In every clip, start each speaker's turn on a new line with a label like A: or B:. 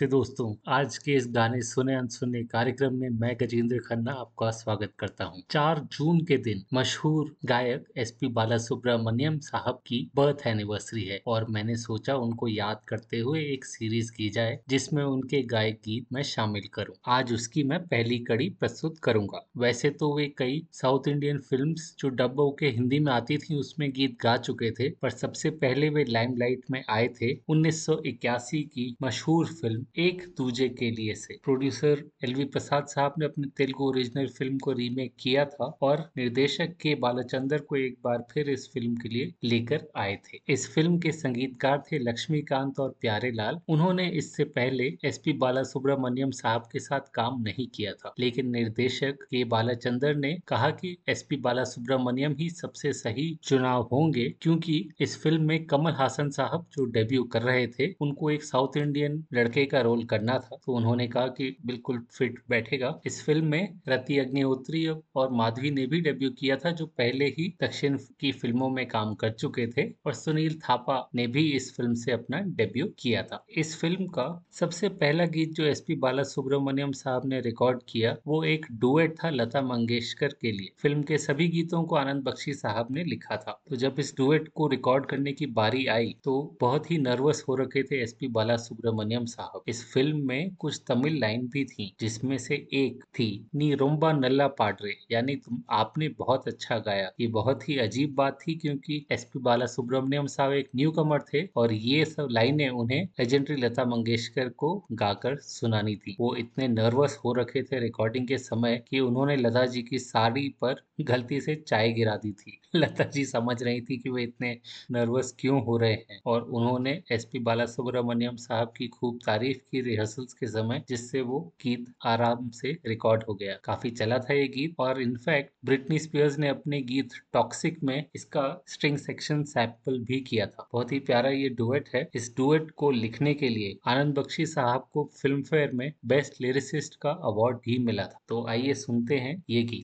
A: नमस्ते दोस्तों आज के इस गाने सुने अनसुने कार्यक्रम में मैं गजेंद्र खन्ना आपका स्वागत करता हूँ। चार जून के दिन मशहूर गायक एस पी बाला सुब्रमण्यम साहब की बर्थ एनिवर्सरी है और मैंने सोचा उनको याद करते हुए एक सीरीज़ की जाए जिसमें उनके गायक गीत मैं शामिल करूँ। आज उसकी मैं पहली कड़ी प्रस्तुत करूँगा वैसे तो वे कई साउथ इंडियन फ़िल्म जो डब के हिंदी में आती थी, उसमें गीत गा चुके थे, पर सबसे पहले वे लाइमलाइट में आए थे उन्नीस सौ इक्यासी की मशहूर फ़िल्म एक दूजे के लिए से। प्रोड्यूसर एलवी प्रसाद साहब ने अपने तेलुगु ओरिजिनल फ़िल्म को रीमेक किया था और निर्देशक के बालाचंदर को एक बार फिर इस फ़िल्म के लिए लेकर आए थे। इस फ़िल्म के संगीतकार थे लक्ष्मीकांत और प्यारे लाल उन्होंने इससे पहले एस पी बाला सुब्रमण्यम साहब के साथ काम नहीं किया था, लेकिन निर्देशक के बालाचंदर ने कहा कि एस पी बाला सुब्रमण्यम ही सबसे सही चुनाव होंगे, क्योंकि इस फ़िल्म में कमल हासन साहब जो डेब्यू कर रहे थे, उनको एक साउथ इंडियन लड़के लड़के का रोल करना था तो उन्होंने कहा कि बिल्कुल फिट बैठेगा। इस फ़िल्म में रति अग्निहोत्री और माधवी ने भी डेब्यू किया था, जो पहले ही दक्षिण की फ़िल्मों में काम कर चुके थे, और सुनील थापा ने भी इस फ़िल्म से अपना डेब्यू किया था। इस फ़िल्म का सबसे पहला गीत जो एस पी बाला सुब्रमण्यम साहब ने रिकॉर्ड किया, वो एक डुएट था लता मंगेशकर के लिए। फ़िल्म के सभी गीतों को आनंद बख्शी साहब ने लिखा था। तो जब इस डुएट को रिकॉर्ड करने की बारी आई तो बहुत ही नर्वस हो रखे थे एस पी बाला सुब्रमण्यम साहब साहब। इस फ़िल्म में कुछ तमिल लाइन भी थी, जिसमें से एक थी, नी रोम्बा नल्ला पाडरे यानी तुम, आपने बहुत अच्छा गाया। ये बहुत ही अजीब बात थी क्योंकि एस पी बाला सुब्रमण्यम साहब एक न्यू कमर थे और ये सब लाइनें उन्हें लेजेंडरी लता मंगेशकर को गाकर सुनानी थी। वो इतने नर्वस हो रखे थे रिकॉर्डिंग के समय कि उन्होंने लता जी की साड़ी पर गलती से चाय गिरा दी थी। लता जी समझ रही थी कि वे इतने नर्वस क्यों हो रहे हैं और उन्होंने एस पी बाला सुब्रमण्यम साहब की खूब तारीफ़ की रिहर्सल्स के समय, जिससे वो गीत आराम से रिकॉर्ड हो गया। काफ़ी चला था ये गीत और इनफैक्ट ब्रिटनी स्पियर्स ने अपने गीत टॉक्सिक में इसका स्ट्रिंग सेक्शन सैंपल भी किया था। बहुत ही प्यारा ये डुएट है। इस डुएट को लिखने के लिए आनंद बख्शी साहब को फ़िल्म फेयर में बेस्ट लिरिसिस्ट का अवार्ड भी मिला था। तो आइए सुनते हैं ये गीत।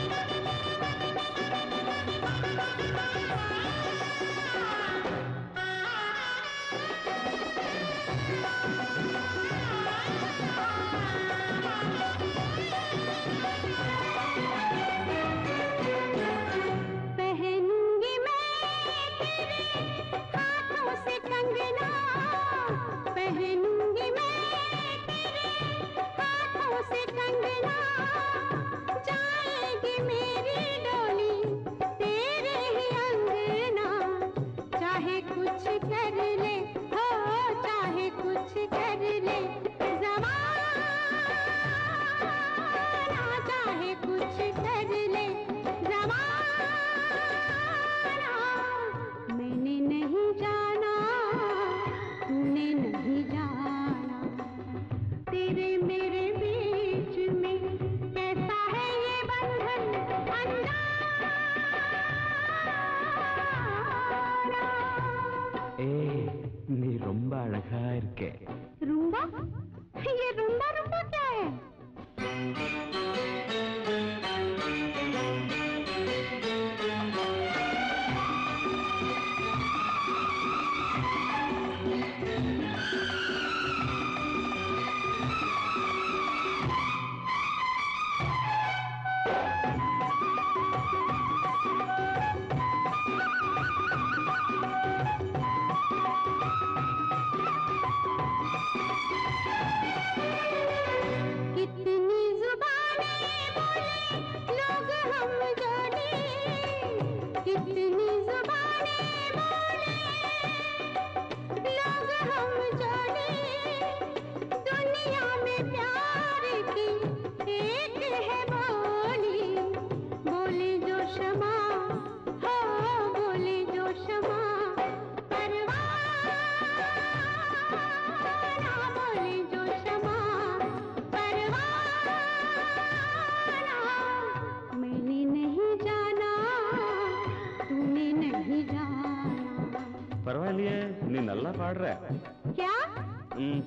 B: पढ़ रहा है। क्या?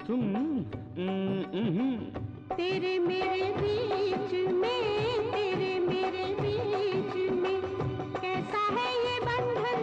C: तुम
B: तेरे मेरे बीच में तेरे मेरे बीच में कैसा है ये बंधन?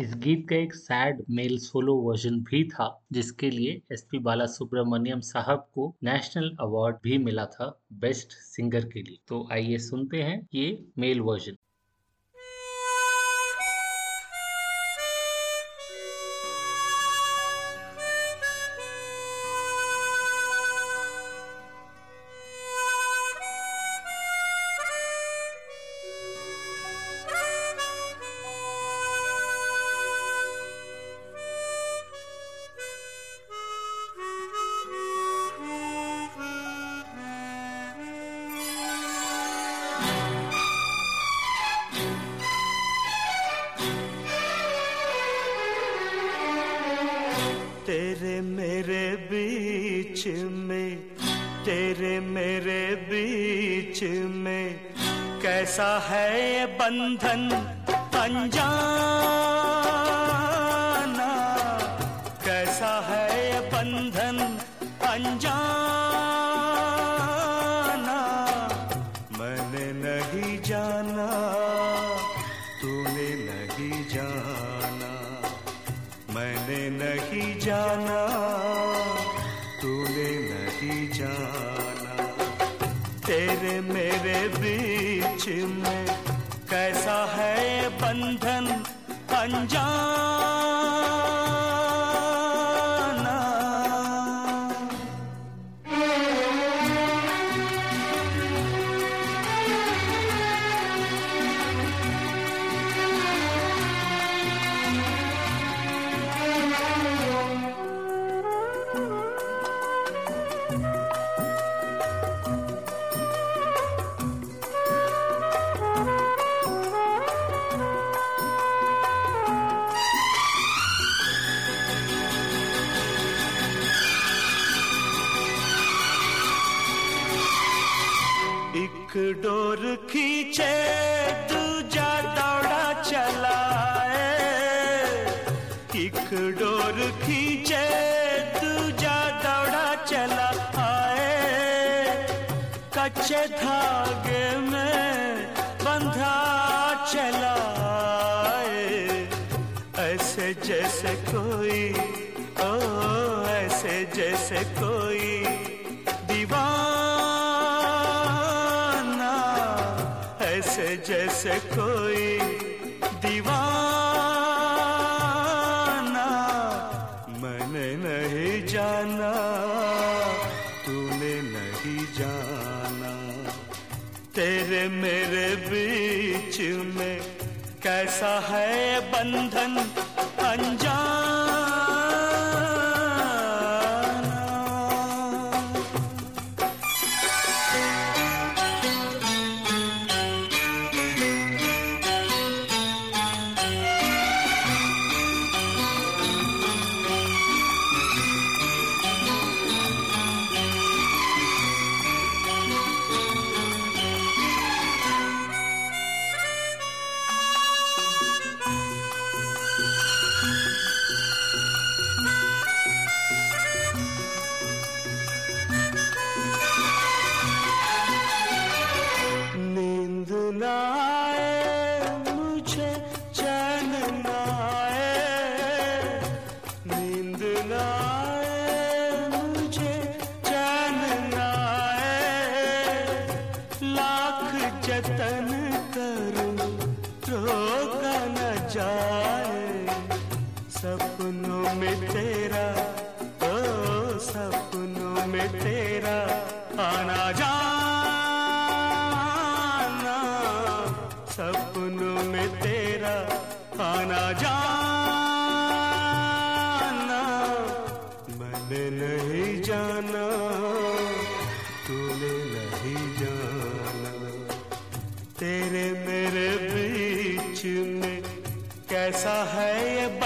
D: इस गीत का एक सैड मेल सोलो वर्जन भी था, जिसके लिए एस पी बाला सुब्रमण्यम साहब को नेशनल अवार्ड भी मिला था बेस्ट सिंगर के लिए। तो आइए सुनते हैं ये मेल वर्जन। जैसे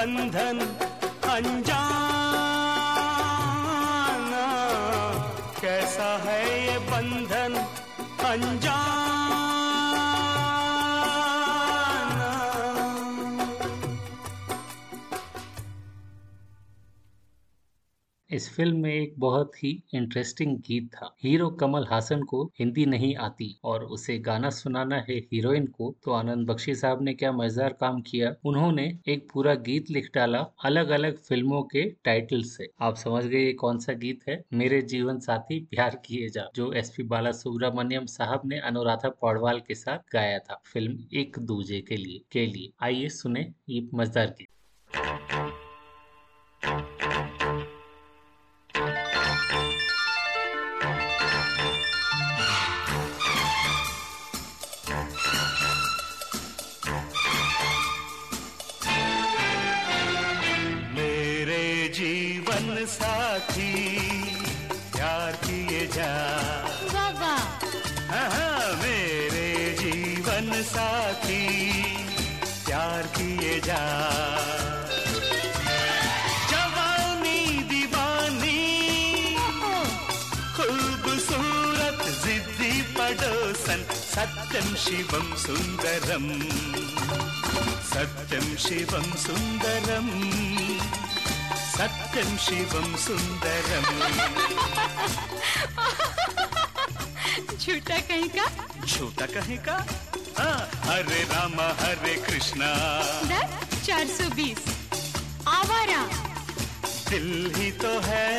D: ये
A: इस फ़िल्म में एक बहुत ही इंटरेस्टिंग गीत था। हीरो कमल हासन को हिंदी नहीं आती और उसे गाना सुनाना है हीरोइन को तो आनंद बख्शी साहब ने क्या मज़ेदार काम किया? उन्होंने एक पूरा गीत लिख डाला अलग अलग फ़िल्मों के टाइटल से। आप समझ गए ये कौन सा गीत है? मेरे जीवन साथी प्यार किए जा, जो एस पी बाला सुब्रमण्यम साहब ने अनुराधा पौडवाल के साथ गाया था। फ़िल्म एक दूजे के लिए के लिए। आइए सुने ये मज़ेदार गीत।
D: साथी प्यार किए जा। जवानी दीवानी खूबसूरत जिद्दी पड़ोसन सत्यम शिवम सुंदरम सत्यम शिवम सुंदरम सत्यम शिवम सुंदरम।
E: झूठा कहीं का?
D: झूठा कहे का? हरे रामा हरे कृष्णा।
E: दर 420 आवारा
D: दिल ही तो है।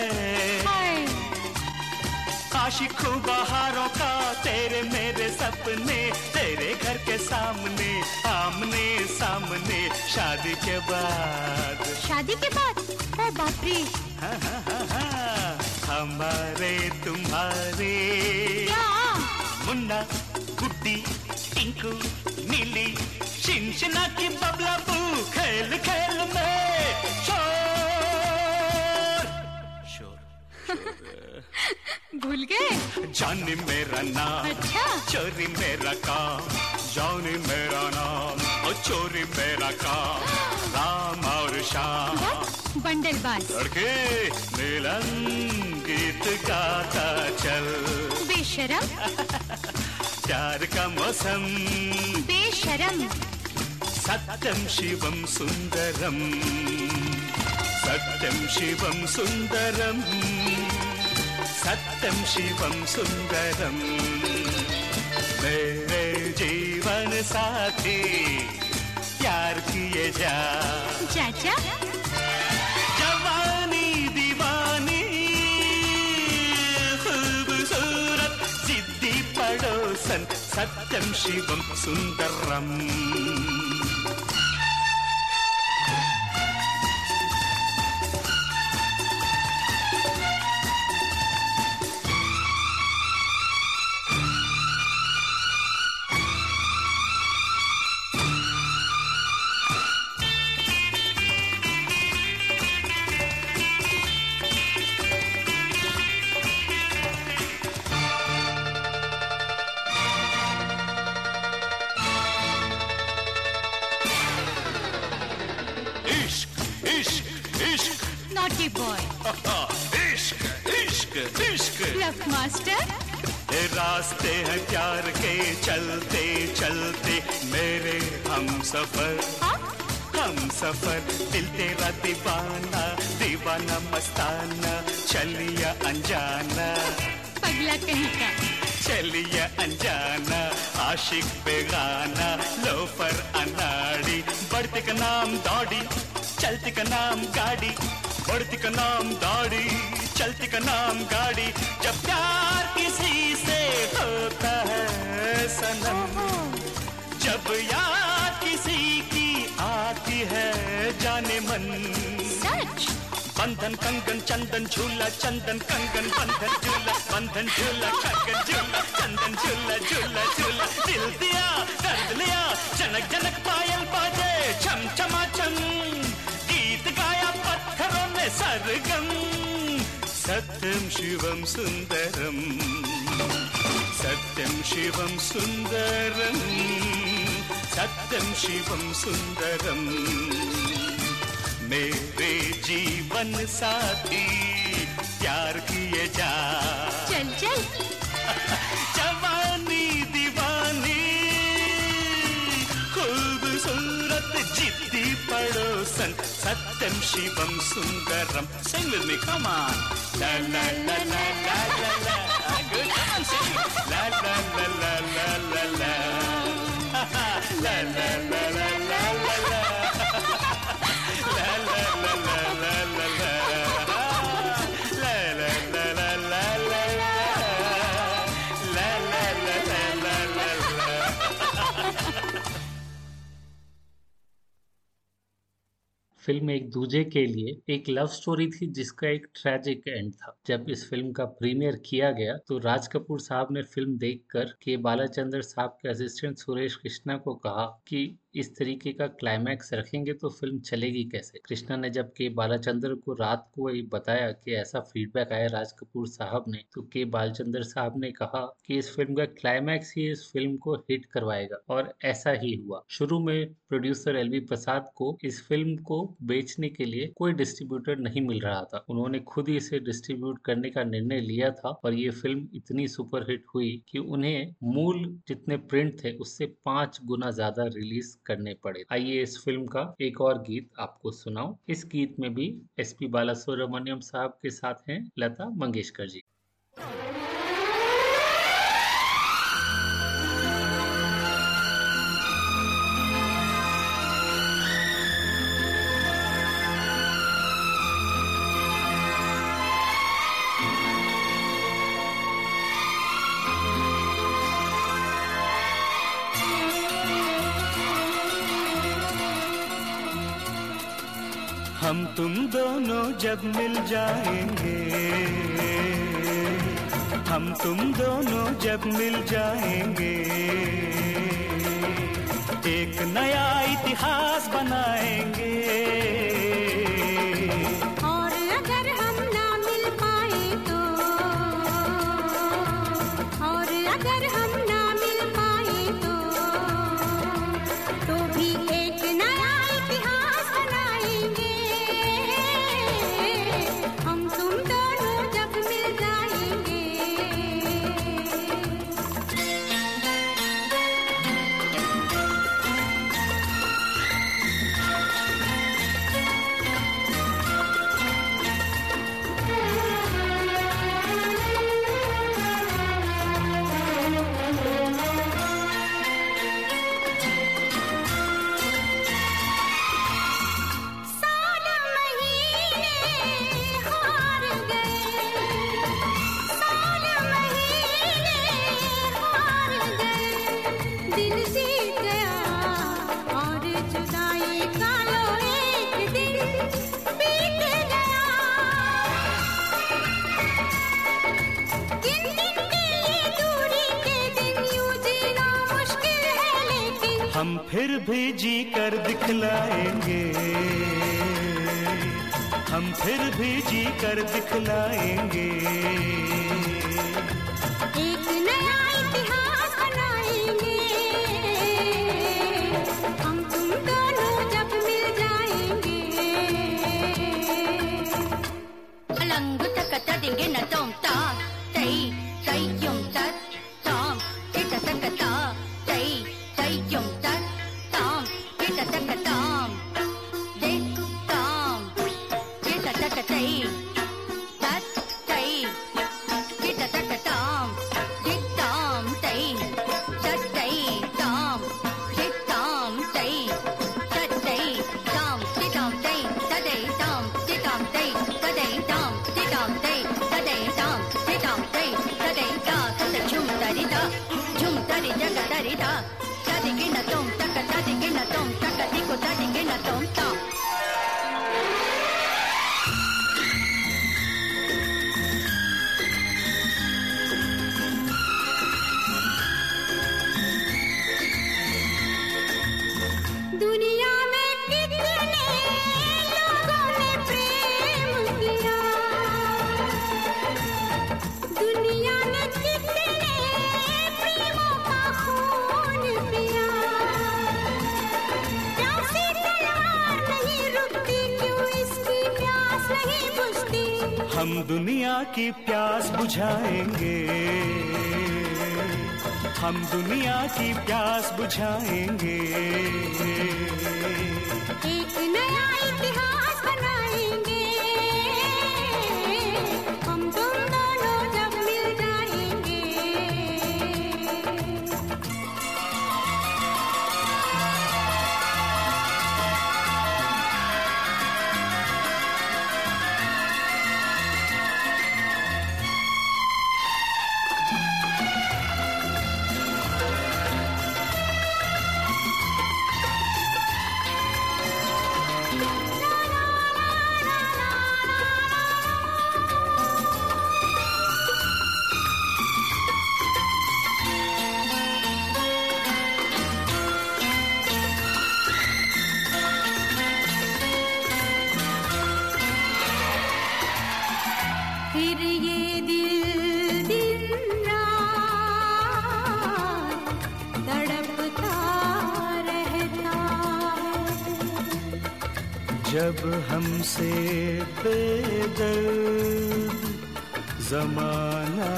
D: आशिकों बहारों का तेरे मेरे सपने तेरे घर के सामने आमने सामने शादी के बाद।
E: शादी के बाद? ओ बाप रे
D: हाँ, हाँ, हाँ, हाँ, हमारे तुम्हारे।
E: क्या
D: मुन्ना गुड्डी टिंकू नीली शिनशिना की बबला बू खेल खेल में शोर। शोर।
E: भूल गए?
D: जाने मेरा नाम
E: अच्छा।
D: चोरी मेरा काम जाने मेरा नाम। और चोरी मेरा काम राम और
E: बस बंडल बाज।
D: लड़के मिलन गीत गाता चल।
E: बेशरम।
D: प्यार का मौसम।
E: बेशरम।
D: सत्यम शिवम सुंदरम। सत्यम शिवम सुंदरम। सत्यम शिवम सुंदरम। मेरे जीवन साथी प्यार किए जा।
E: चाचा?
D: जवानी दीवानी खूबसूरत जिद्दी पड़ोसन सत्यम शिवम सुंदरम। नाम गाड़ी जब प्यार किसी से होता है सनम। जब याद किसी की आती है जाने मन।
E: सच?
D: बंधन कंगन चंदन झूला चंदन कंगन बंधन झूला बंधन झूला कंगन झूला चंदन झूला झूला झूला। दिल दिया दर्द लिया जनक जनक पायल बाजे छम छमा छम गीत गाया पत्थरों में सरगम। சத்தம் சிவம் சுந்தரம். சத்தம் சிவம் சுந்தரம். சத்தம் சிவம் சுந்தரம். मेरे जीवन साथी प्यार किए जा
E: चल
D: जिद्दी पड़ोसन Satyam Shivam Sundaram sing with me come on la la la la la la la good sing la la la la la la la la la la la la
A: film Ek Duje Ke लिए एक love story थी, जिसका एक tragic and था। जब इस film का premiere किया गया तो राज कपूर साहब ने फ़िल्म देखकर के बालाचंद्र साहब के असिस्टेंट सुरेश कृष्णा को कहा कि इस तरीके का क्लाइमैक्स रखेंगे तो फ़िल्म चलेगी कैसे? कृष्णा ने जब के बालाचंद्र को रात को बताया कि ऐसा फीडबैक आया राज कपूर साहब ने तो के बालचंद्र साहब ने कहा कि इस फ़िल्म का क्लाइमैक्स ही इस फ़िल्म को हिट करवाएगा और ऐसा ही हुआ। शुरू में प्रोड्यूसर एलवी प्रसाद को इस फ़िल्म को बेचने के लिए कोई डिस्ट्रीब्यूटर नहीं मिल रहा था। उन्होंने खुद ही इसे डिस्ट्रीब्यूट करने का निर्णय लिया था और ये फ़िल्म इतनी सुपरहिट हुई कि उन्हें मूल जितने प्रिंट थे उससे पाँच गुना ज़्यादा रिलीज़ करने पड़े। आइए इस फ़िल्म का एक और गीत आपको सुनाओ इस गीत में भी एस पी बाला सुब्रमण्यम साहब के साथ हैं लता मंगेशकर जी।
D: जब मिल जाएँगे। हम तुम दोनों जब मिल जाएँगे। एक नया इतिहास बनाएँगे।
E: हम
B: दुनिया की प्यास
D: बुझाएँगे। हम दुनिया की प्यास बुझाएँगे।
B: एक नया इतिहास
D: जमाना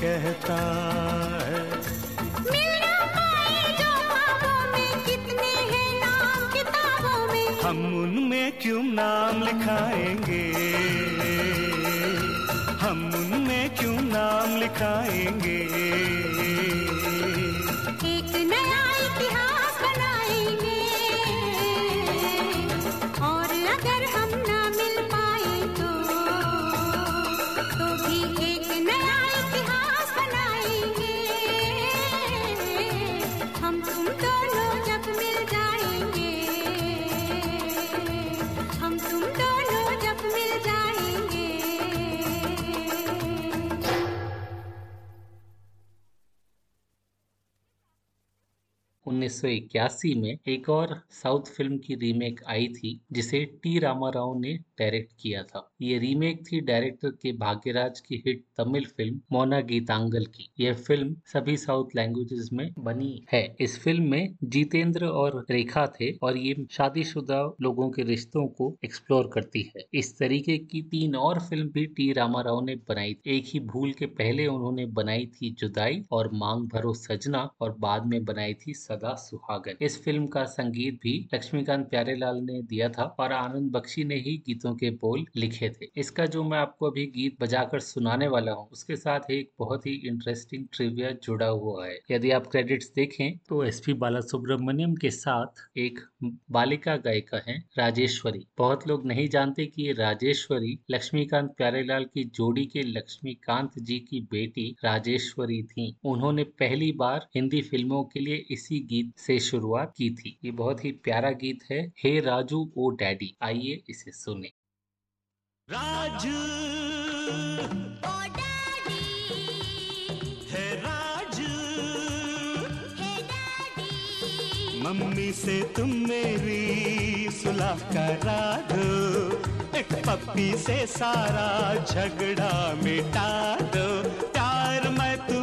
D: कहता है।
B: मिल जो में कितने हैं नाम किताबों में।
D: हम उनमें क्यों नाम लिखाएँगे? हम उनमें क्यों नाम लिखाएँगे?
A: 1981 में एक और साउथ फ़िल्म की रीमेक आई थी, जिसे टी. रामाराव ने डायरेक्ट किया था। ये रीमेक थी डायरेक्टर के भाग्यराज की हिट तमिल फ़िल्म मोना गीतांगल की। यह फ़िल्म सभी साउथ लैंग्वेजेस में बनी है। इस फ़िल्म में जितेंद्र और रेखा थे और ये शादीशुदा लोगों के रिश्तों को एक्सप्लोर करती है। इस तरीके की तीन और फ़िल्म भी टी. रामाराव ने बनाई एक ही भूल के पहले उन्होंने बनाई थी जुदाई और मांग भरो सजना और बाद में बनाई थी सदा सुहागन। इस फ़िल्म का संगीत भी लक्ष्मीकांत प्यारेलाल ने दिया था और आनंद बख्शी ने ही गीतों के बोल लिखे थे। इसका जो मैं आपको अभी गीत बजाकर सुनाने वाला हूँ, उसके साथ एक बहुत ही इंटरेस्टिंग ट्रिविया जुड़ा हुआ है। यदि आप क्रेडिट्स देखें तो एस पी बाला सुब्रमण्यम के साथ एक बालिका गायिका है राजेश्वरी। बहुत लोग नहीं जानते कि राजेश्वरी लक्ष्मीकांत प्यारेलाल की जोड़ी के लक्ष्मीकांत जी की बेटी राजेश्वरी थी। उन्होंने पहली बार हिंदी फ़िल्मों के लिए इसी गीत से शुरुआत की थी। ये बहुत ही प्यारा गीत है। हे राजू ओ डैडी आइए इसे सुने।
D: राजू है राजू मम्मी से तुम मेरी सुलह करा दो एक पप्पी से सारा झगड़ा मिटा दो। प्यार मैं तुम्हें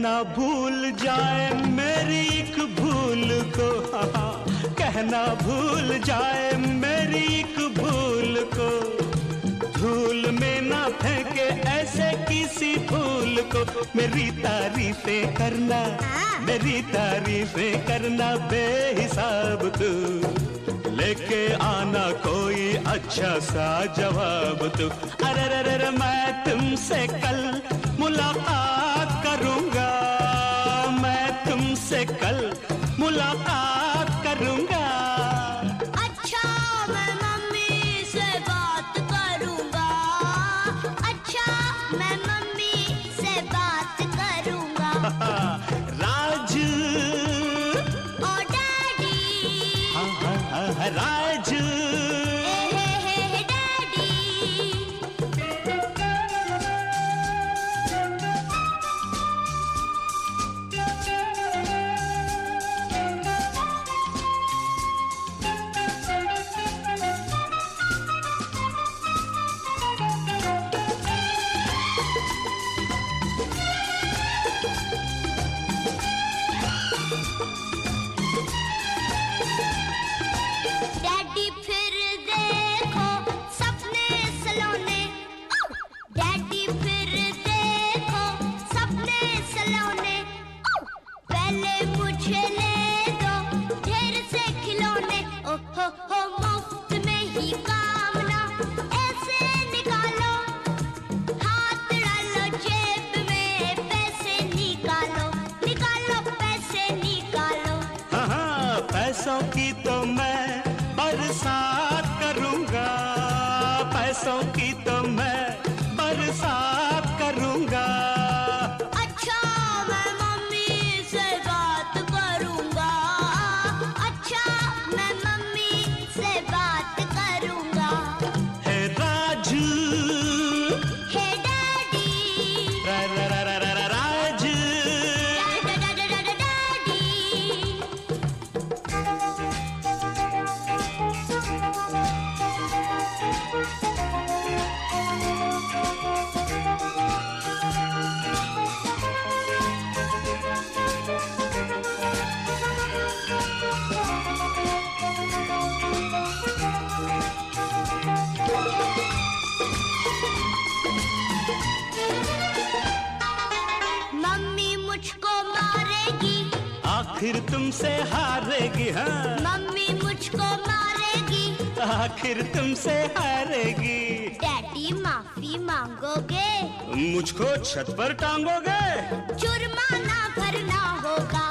D: कहना भूल जाए मेरी एक भूल को। हाँ, कहना भूल जाए मेरी एक भूल को। धूल में ना फेंके ऐसे किसी फूल को। मेरी तारीफें करना मेरी तारीफें करना बेहिसाब तू। लेके आना कोई अच्छा सा जवाब तू। अरे रे मैं तुमसे कल मुलाकात छत पर टांगोगे।
F: जुर्माना भरना होगा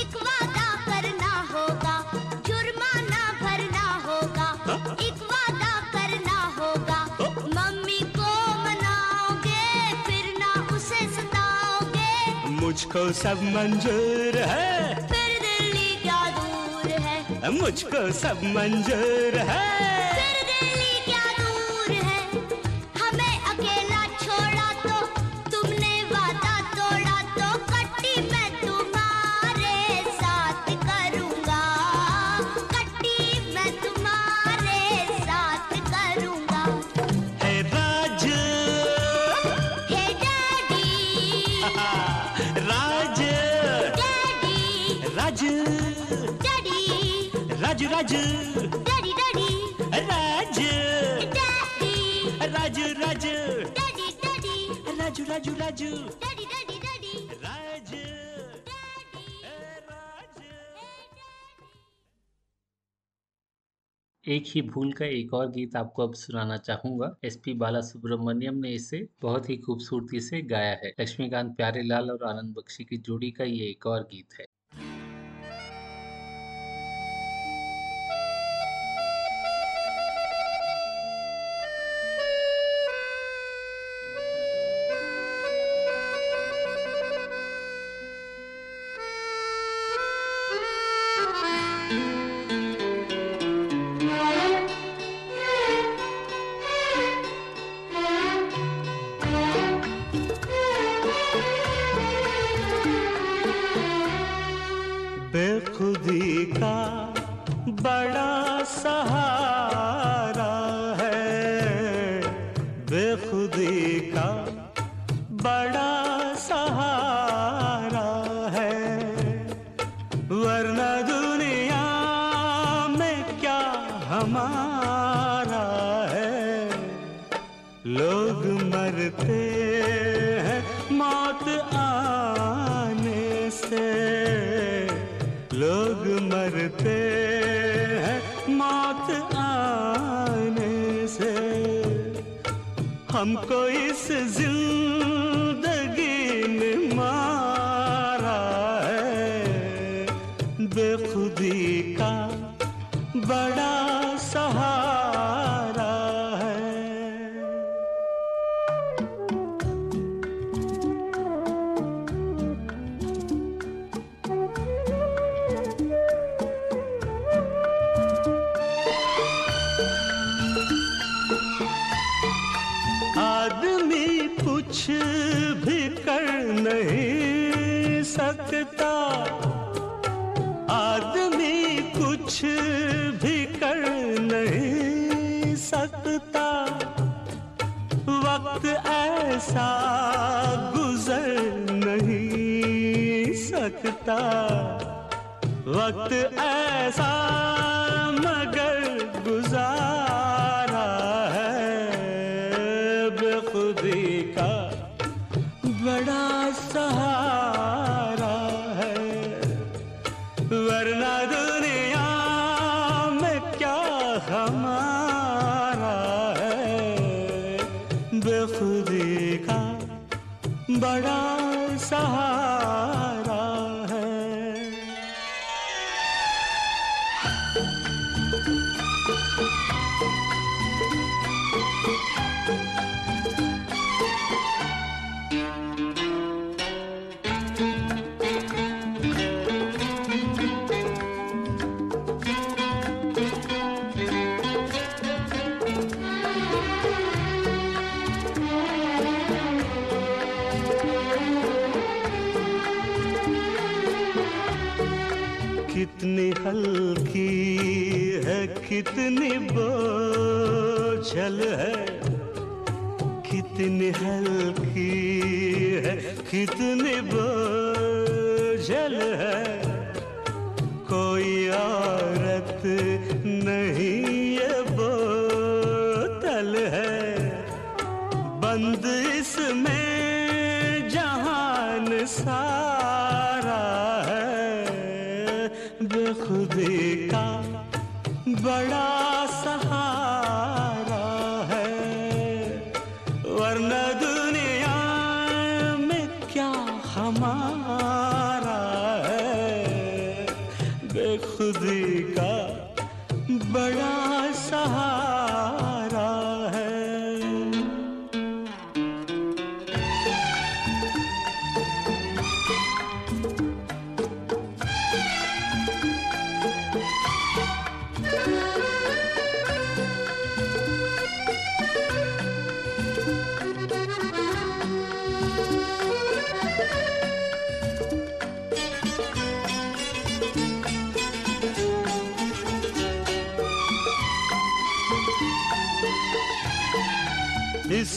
F: एक वादा करना होगा जुर्माना भरना होगा एक वादा करना होगा। मम्मी को मनाओगे फिर ना उसे सताओगे।
D: मुझको सब मंजूर है।
F: फिर दिल्ली क्या दूर है?
D: मुझको सब मंजूर है। रज।
F: Daddy daddy daddy daddy daddy daddy daddy daddy
A: एक ही भूल का एक और गीत आपको अब सुनाना चाहूँगा। एसपी बाला सुब्रमण्यम ने इसे बहुत ही खूबसूरती से गाया है। लक्ष्मीकांत प्यारेलाल और आनंद बख्शी की जोड़ी का ये एक और गीत है।
D: बीता वक्त ऐसा कितनी बोझल है कितनी हल्की है कितनी बो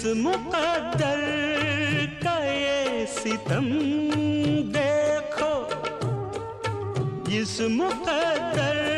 D: इस मुकद्दर का ये सितम देखो। इस मुकद्दर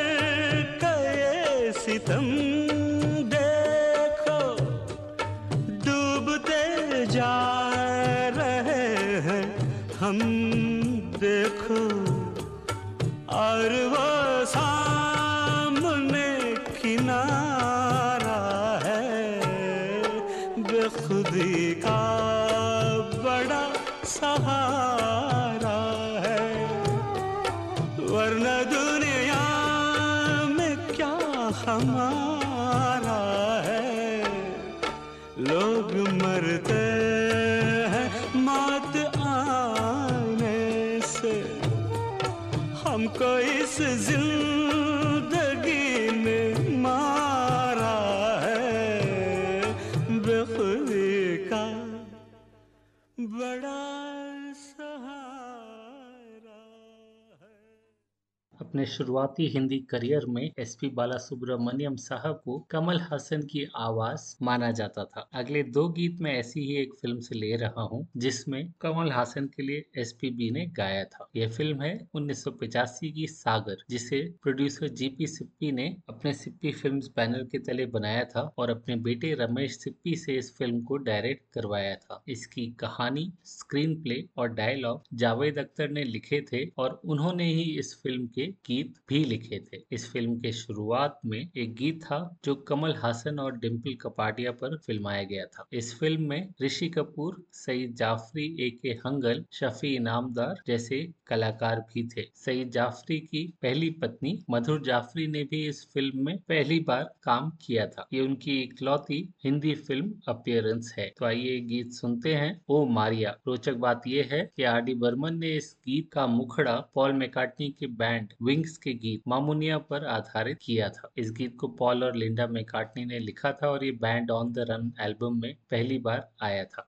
A: अपने शुरुआती हिंदी करियर में एसपी बालासुब्रमण्यम साहब को कमल हासन की आवाज़ माना जाता था। अगले दो गीत मैं ऐसी ही एक फ़िल्म से ले रहा हूँ, जिसमें कमल हासन के लिए एसपीबी ने गाया था। यह फ़िल्म है 1985 की सागर, जिसे प्रोड्यूसर जीपी सिप्पी ने अपने सिप्पी फिल्म्स बैनर के तले बनाया था और अपने बेटे रमेश सिप्पी से इस फ़िल्म को डायरेक्ट करवाया था। इसकी कहानी स्क्रीन प्ले और डायलॉग जावेद अख्तर ने लिखे थे और उन्होंने ही इस फ़िल्म के गीत भी लिखे थे। इस फ़िल्म के शुरुआत में एक गीत था, जो कमल हासन और डिम्पल कपाडिया पर फिल्माया गया था। इस फ़िल्म में ऋषि कपूर, सईद जाफरी, ए के हंगल, शफी इनामदार जैसे कलाकार भी थे। सईद जाफरी की पहली पत्नी मधुर जाफरी ने भी इस फ़िल्म में पहली बार काम किया था। ये उनकी इकलौती हिंदी फ़िल्म अपियरेंस है। तो आइए गीत सुनते हैं। ओ मारिया, रोचक बात यह है कि आर डी बर्मन ने इस गीत का मुखड़ा पॉल मेकाटनी के बैंड विंग्स के गीत मामोनिया पर आधारित किया था। इस गीत को पॉल और लिंडा मैकार्टनी ने लिखा था और ये Band on the Run album में पहली बार आया था।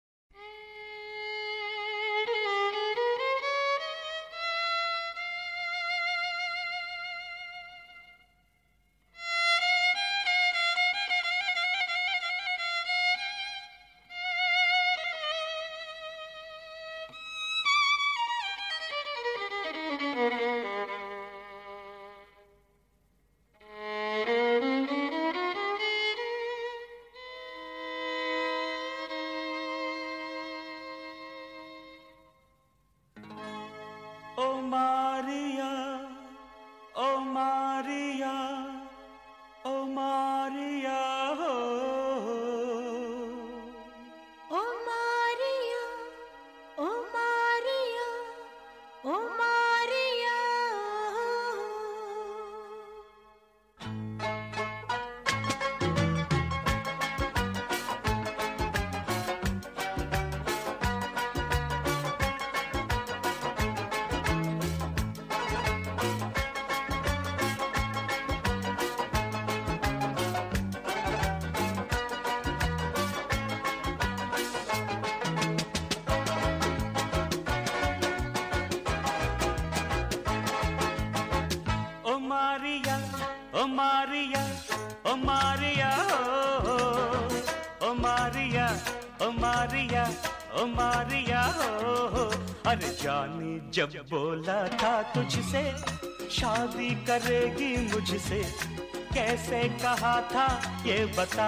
D: ये बता।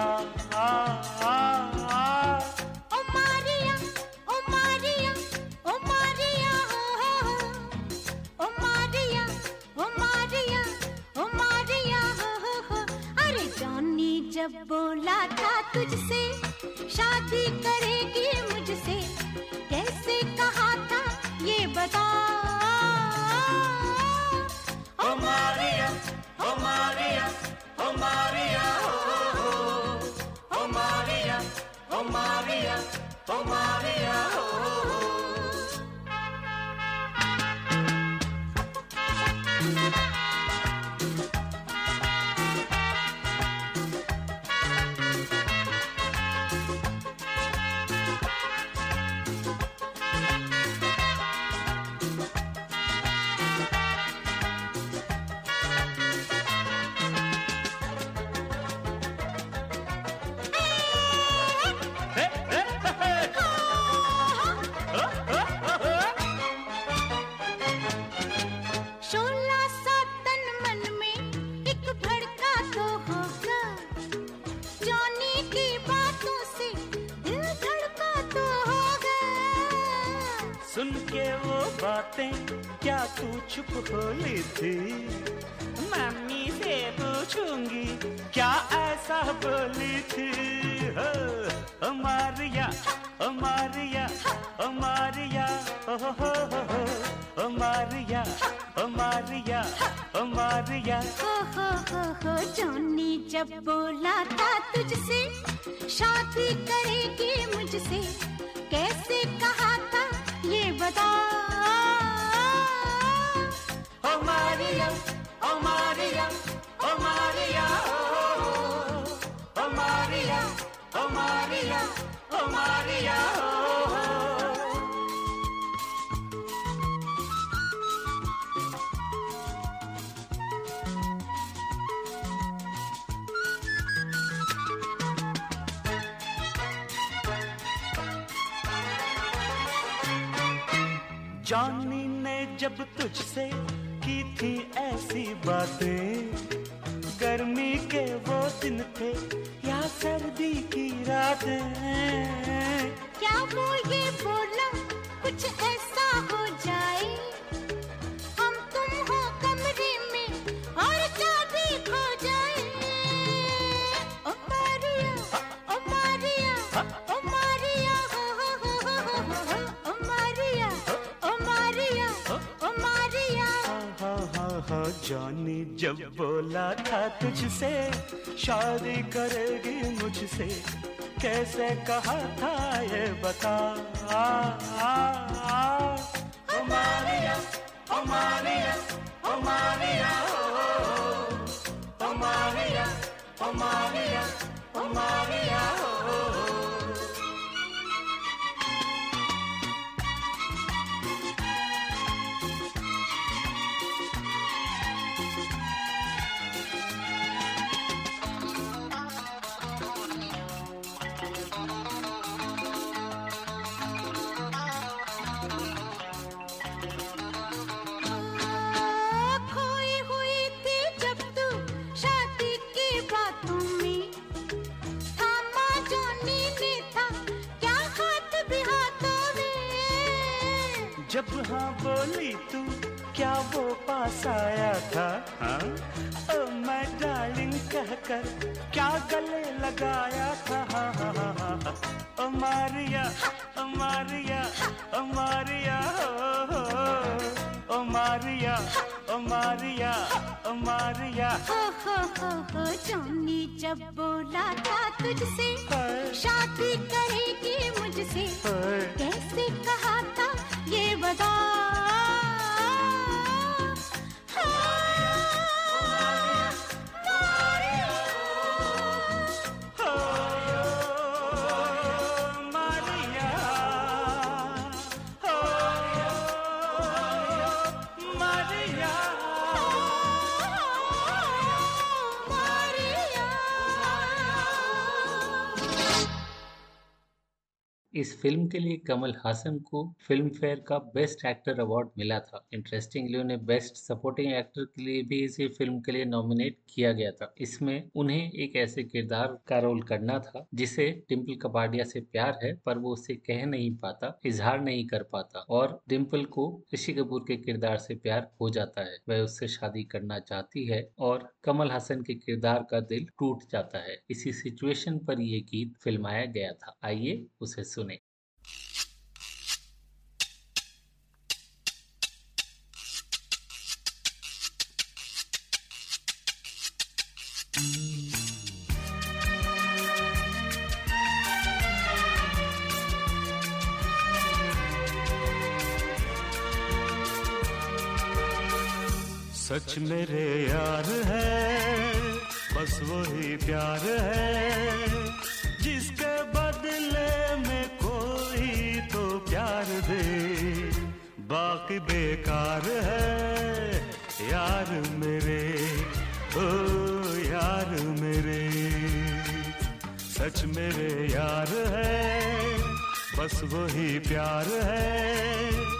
B: के
D: वो बातें, क्या तू चुप हो ली थी? मम्मी से पूछूँगी, क्या ऐसा बोली थी? हो मारिया ओ मारिया ओ मारिया ओ मारिया ओ मारिया ओ मारिया
B: हो हो जॉनी जब बोला था तुझसे शादी करेगी मुझसे।
D: जॉनी तुझसे शादी करेगी मुझसे। कैसे कहा था ये बता?
B: जब
D: हाँ बोली तू क्या वो पास आया था? हाँ? ओ मैं डार्लिंग कहकर क्या गले लगाया था? हाँ, हाँ, हाँ, हाँ, हाँ। ओ मारिया ओ मारिया ओ मारिया हो, हो, ओ मारिया ओ मारिया ओ मारिया
B: हो हो हो हो जॉनी जब बोला था तुझसे शादी करेगी
A: फ़िल्म के लिए कमल हासन को फ़िल्म फेयर का बेस्ट एक्टर अवार्ड मिला था। इंटरेस्टिंगली उन्हें बेस्ट सपोर्टिंग एक्टर के लिए भी इसी फ़िल्म के लिए नॉमिनेट किया गया था। इसमें उन्हें एक ऐसे किरदार का रोल करना था, जिसे डिम्पल कपाडिया से प्यार है, पर वो उसे कह नहीं पाता, इजहार नहीं कर पाता और डिम्पल को ऋषि कपूर के किरदार से प्यार हो जाता है। वह उससे शादी करना चाहती है और कमल हासन के किरदार का दिल टूट जाता है। इसी सिचुएशन पर ये गीत फिल्माया गया था। आइए उसे सुने।
D: सच मेरे यार है, बस वही प्यार है। जिसके बदले में कोई तो प्यार दे। बाकी बेकार है, यार मेरे, ओ यार मेरे। सच मेरे यार है, बस वही प्यार है।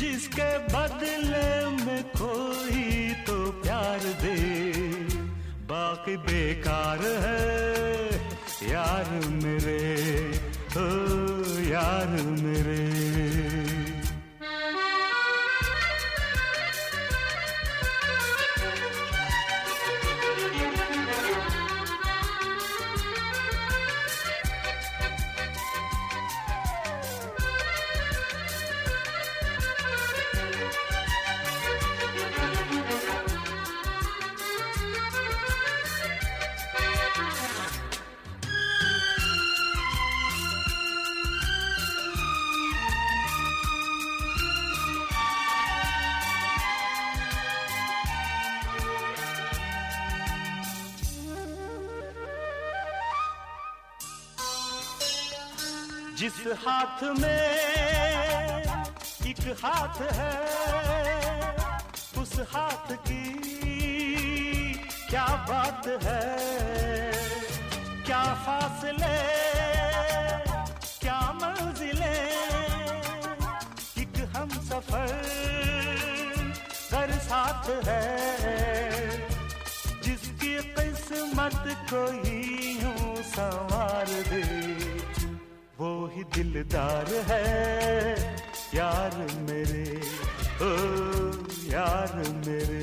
D: जिसके बदले में कोई तो प्यार दे। बाकी बेकार है, यार मेरे, ओ, यार मेरे। जिस हाथ में एक हाथ है, उस हाथ की क्या बात है? क्या फासले, क्या मंजिले? एक हम सफ़र कर साथ है, जिसकी किस्मत कोई यूँ संवार दे। वो ही दिलदार है। यार मेरे ओ यार मेरे।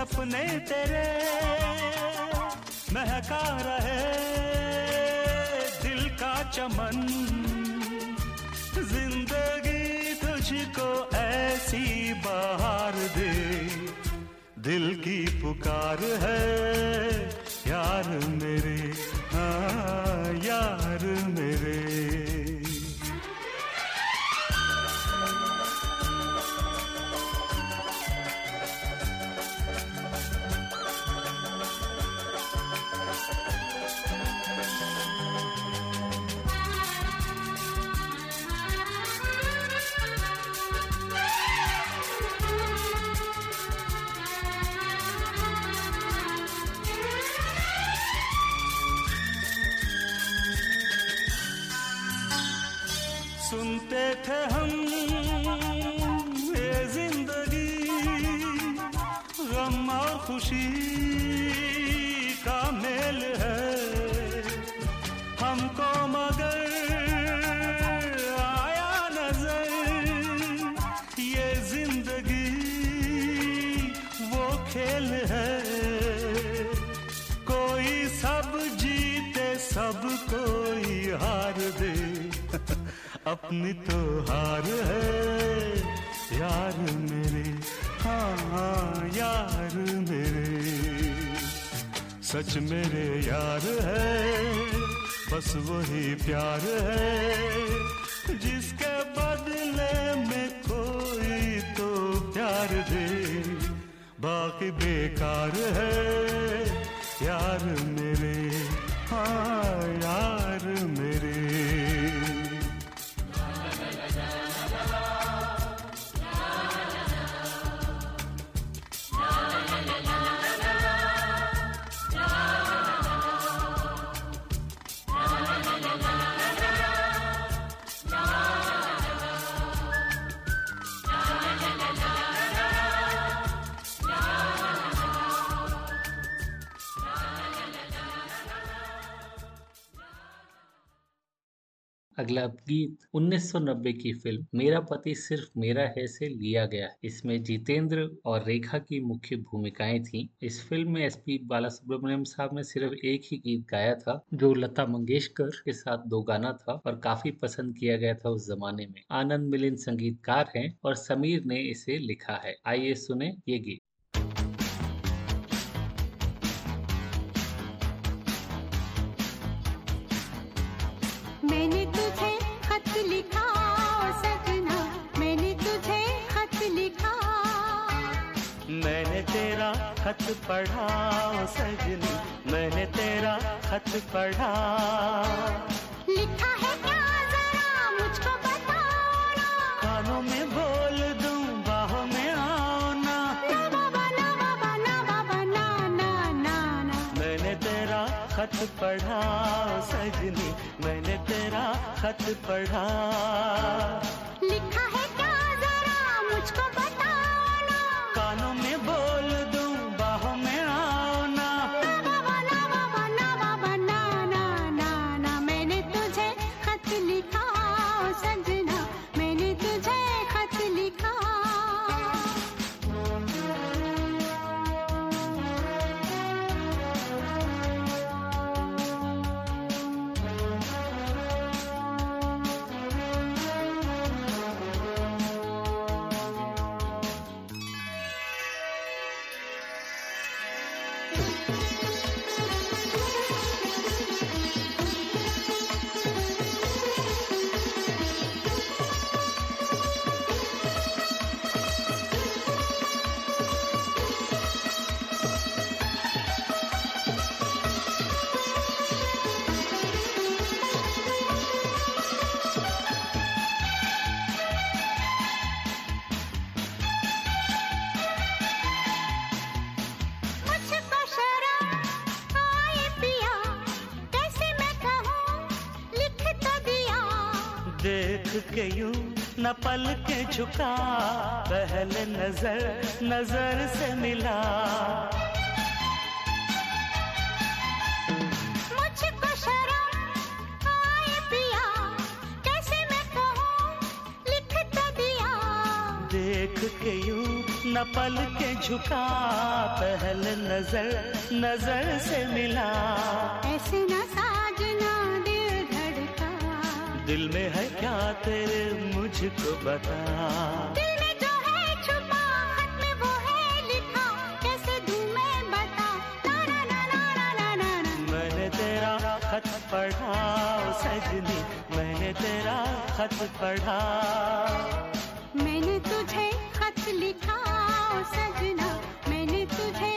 D: सपने तेरे महका रहे, दिल का चमन। ज़िंदगी तुझको ऐसी बहार दे। दिल की पुकार है, यार मेरे हाँ यार मेरे। अपनी तो हार है। यार मेरे हाँ हाँ यार मेरे। सच मेरे यार है, बस वही प्यार है। जिसके बदले में कोई तो प्यार दे। बाकी बेकार है, यार मेरे हाँ यार मेरे।
A: अगला गीत 1990 की फ़िल्म, मेरा पति सिर्फ़ मेरा है से लिया गया। इसमें जितेंद्र और रेखा की मुख्य भूमिकाएँ थीं। इस फ़िल्म में एसपी बालासुब्रमण्यम साहब ने सिर्फ़ एक ही गीत गाया था, जो लता मंगेशकर के साथ दो गाना था और काफ़ी पसंद किया गया था उस जमाने में। आनंद मिलिन संगीतकार हैं और समीर ने इसे लिखा है। आइए सुने ये गीत।
B: खत
D: पढ़ा ओ सजनी मैंने तेरा खत पढ़ा।
B: लिखा है क्या जरा मुझको बताओ ना
D: कानों में बोल दूँ बाहों में आओ ना
B: ना बाबा ना बाबा ना बाबा ना ना ना। ना
D: मैंने तेरा खत पढ़ा ओ सजनी मैंने तेरा खत पढ़ा।
B: लिखा है क्या जरा मुझको
D: पल के झुका पहले नज़र नज़र से मिला।
B: मुझको शर्म आए पिया कैसे मैं कहूँ लिख तो दिया।
D: देख के यूँ न पल के झुका पहल नज़र नज़र से मिला।
B: ऐसे न साजना दिल धड़का।
D: दिल में है तेरे मुझको बता।
B: दिल में जो है छुपा खत में वो है लिखा। कैसे दूँ मैं बता? ना ना ना ना ना ना ना
D: मैंने तेरा खत पढ़ा सजनी मैंने तेरा खत पढ़ा।
B: मैंने तुझे खत लिखा सजना मैंने तुझे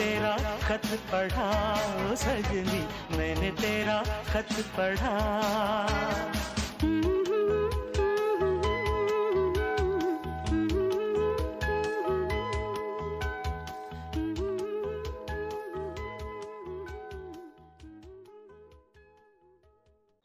D: तेरा खत पढ़ा सजनी मैंने तेरा खत पढ़ा।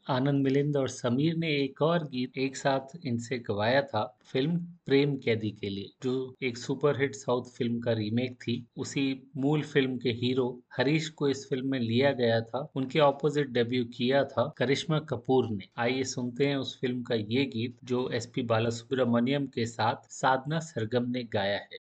A: आनंद मिलिंद और समीर ने एक और गीत एक साथ इनसे गवाया था, फ़िल्म प्रेम कैदी के लिए, जो एक सुपरहिट साउथ फ़िल्म का रीमेक थी। उसी मूल फ़िल्म के हीरो हरीश को इस फ़िल्म में लिया गया था। उनके ऑपोजिट डेब्यू किया था करिश्मा कपूर ने। आइए सुनते हैं उस फ़िल्म का ये गीत, जो एस पी बालासुब्रमण्यम के साथ साधना सरगम ने गाया है।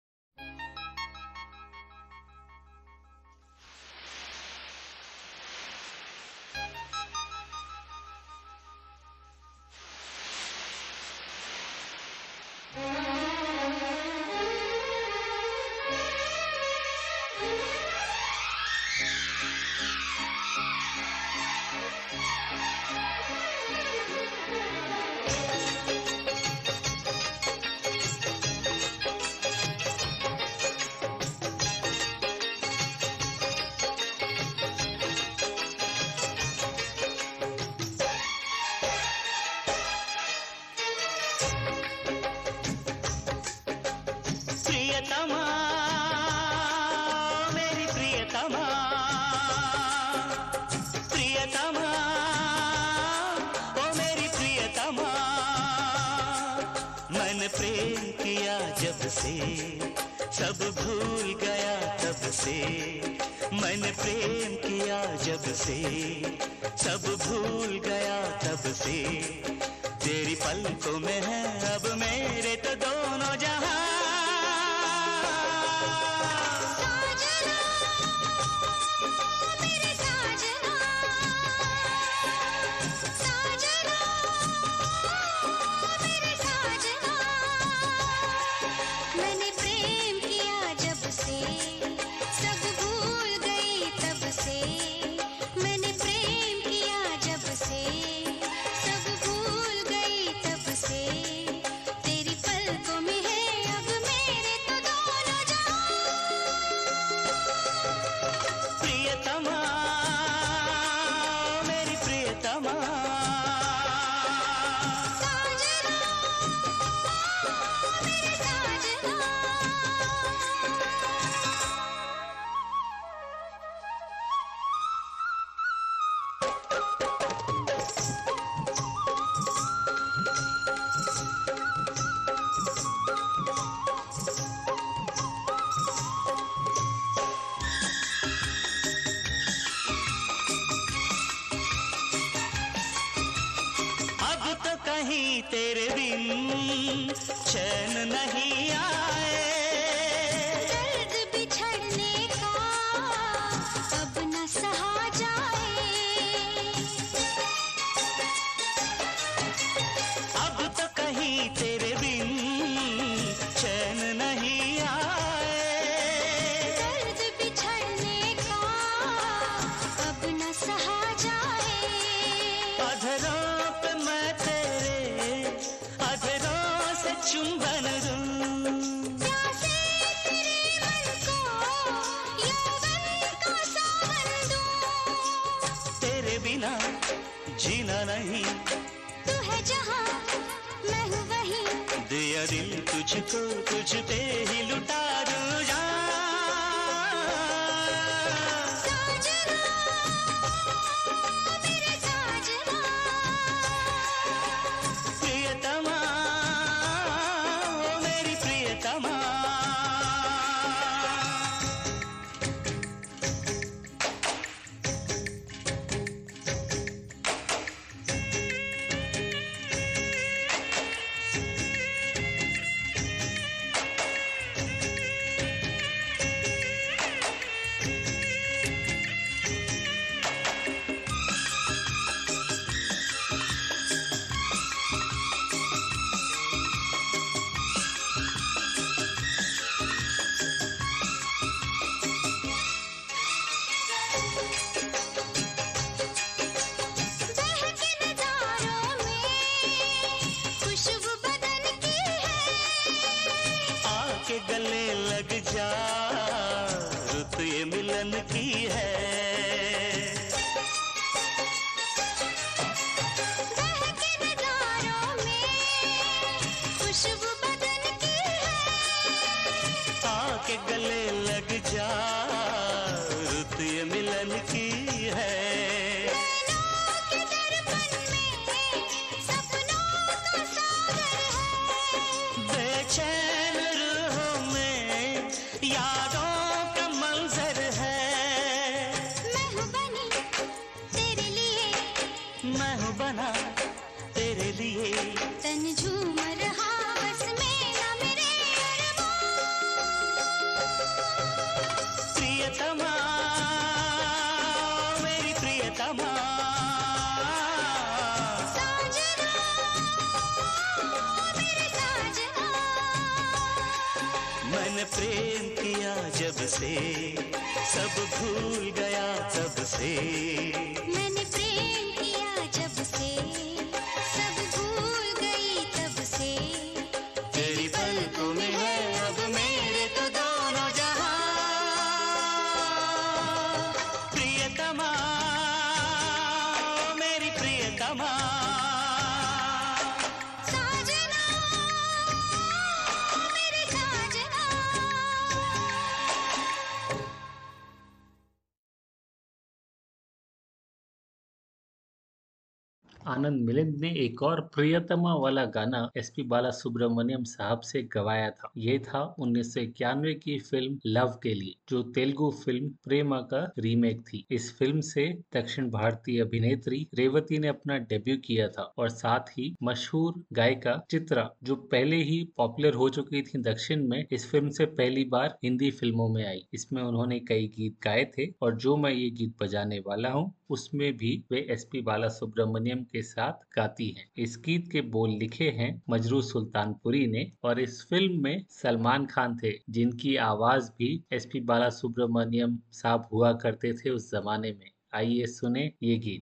A: आनंद मिलिंद ने एक और प्रियतमा वाला गाना एसपी बाला सुब्रमण्यम साहब से गवाया था। ये था उन्नीस सौ इक्यानवे की फ़िल्म लव के लिए, जो तेलुगु फ़िल्म प्रेमा का रीमेक थी। इस फ़िल्म से दक्षिण भारतीय अभिनेत्री रेवती ने अपना डेब्यू किया था और साथ ही मशहूर गायिका चित्रा, जो पहले ही पॉपुलर हो चुकी थी दक्षिण में, इस फ़िल्म से पहली बार हिंदी फ़िल्मों में आई। इसमें उन्होंने कई गीत गाए थे और जो मैं ये गीत बजाने वाला हूँ, उसमें भी वे एस पी बाला सुब्रमण्यम के साथ गाती हैं। इस गीत के बोल लिखे हैं मजरू सुल्तानपुरी ने और इस फ़िल्म में सलमान खान थे, जिनकी आवाज़ भी एस पी बाला सुब्रमण्यम साहब हुआ करते थे उस जमाने में। आइए सुने ये गीत।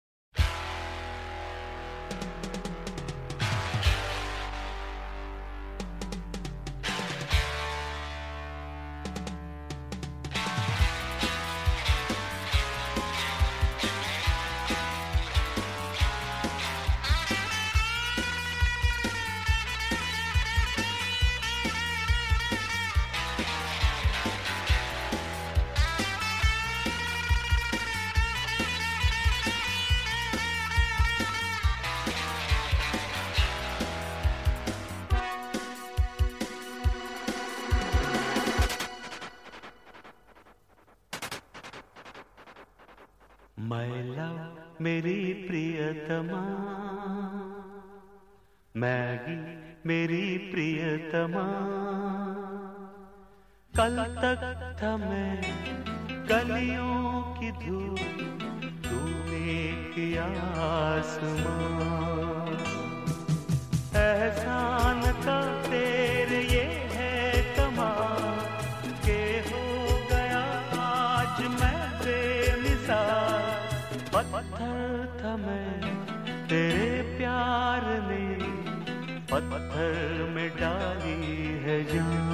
G: मेरी प्रियतमा
D: कल तक था मैं कलियों की धूप तू एक आसमान घर में डाली है जान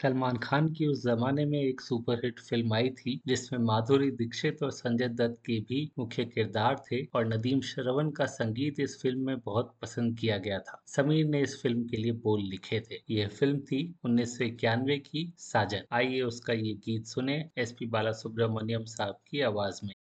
A: सलमान खान की उस हाँ। जमाने में एक सुपरहिट फ़िल्म आई थी जिसमें माधुरी दीक्षित और संजय दत्त के भी मुख्य किरदार थे और नदीम श्रवण का संगीत इस फ़िल्म में बहुत पसंद किया गया था। समीर ने इस फ़िल्म के लिए बोल लिखे थे। यह फ़िल्म थी उन्नीस सौ इक्यानवे की साजन। आइए उसका ये गीत सुने एस पी बाला सुब्रमण्यम साहब की आवाज़ में।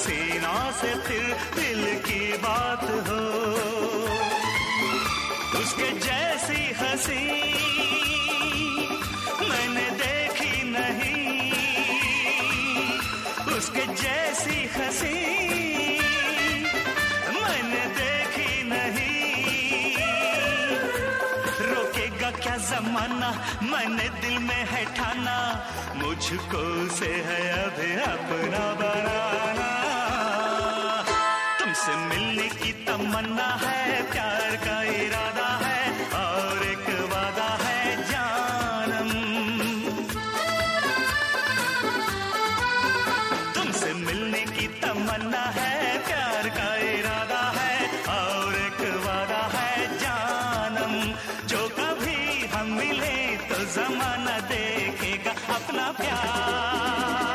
D: सीना से फिर दिल की बात हो। उसके जैसी हँसी मैंने देखी नहीं। उसके जैसी हँसी मैंने देखी नहीं। रोकेगा क्या जमाना? मैंने दिल में है ठाना। मुझको से है अब अपना बनाना। तुमसे मिलने की तमन्ना है प्यार अपना प्यार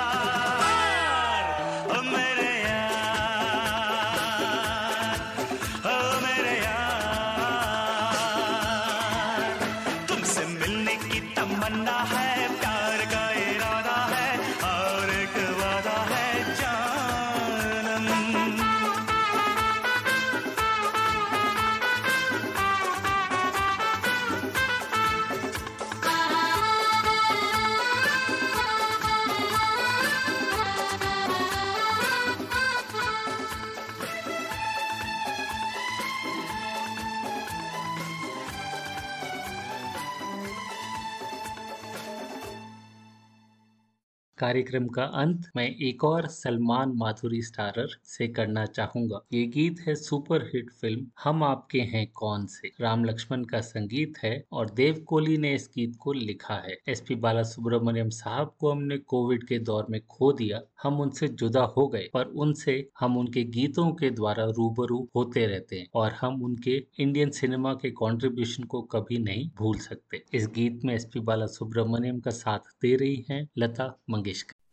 A: कार्यक्रम का अंत मैं एक और सलमान माधुरी स्टारर से करना चाहूँगा। ये गीत है सुपर हिट फ़िल्म, हम आपके हैं कौन से? राम लक्ष्मण का संगीत है और देव कोहली ने इस गीत को लिखा है। एस पी बाला सुब्रमण्यम साहब को हमने कोविड के दौर में खो दिया। हम उनसे जुदा हो गए, पर उनसे हम उनके गीतों के द्वारा रूबरू होते रहते हैं और हम उनके इंडियन सिनेमा के कंट्रीब्यूशन को कभी नहीं भूल सकते। इस गीत में एस पी बाला सुब्रमण्यम का साथ दे रही हैं लता मंगेशकर।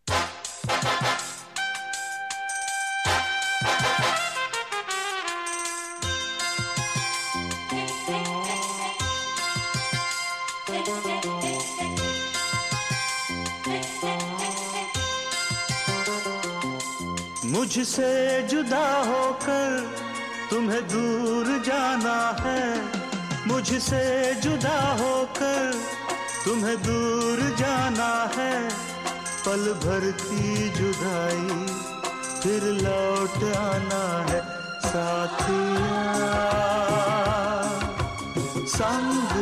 D: मुझसे जुदा होकर तुम्हें दूर जाना है। मुझसे जुदा होकर तुम्हें दूर जाना है। पल भर की जुदाई, फिर लौट आना है साथिया। संग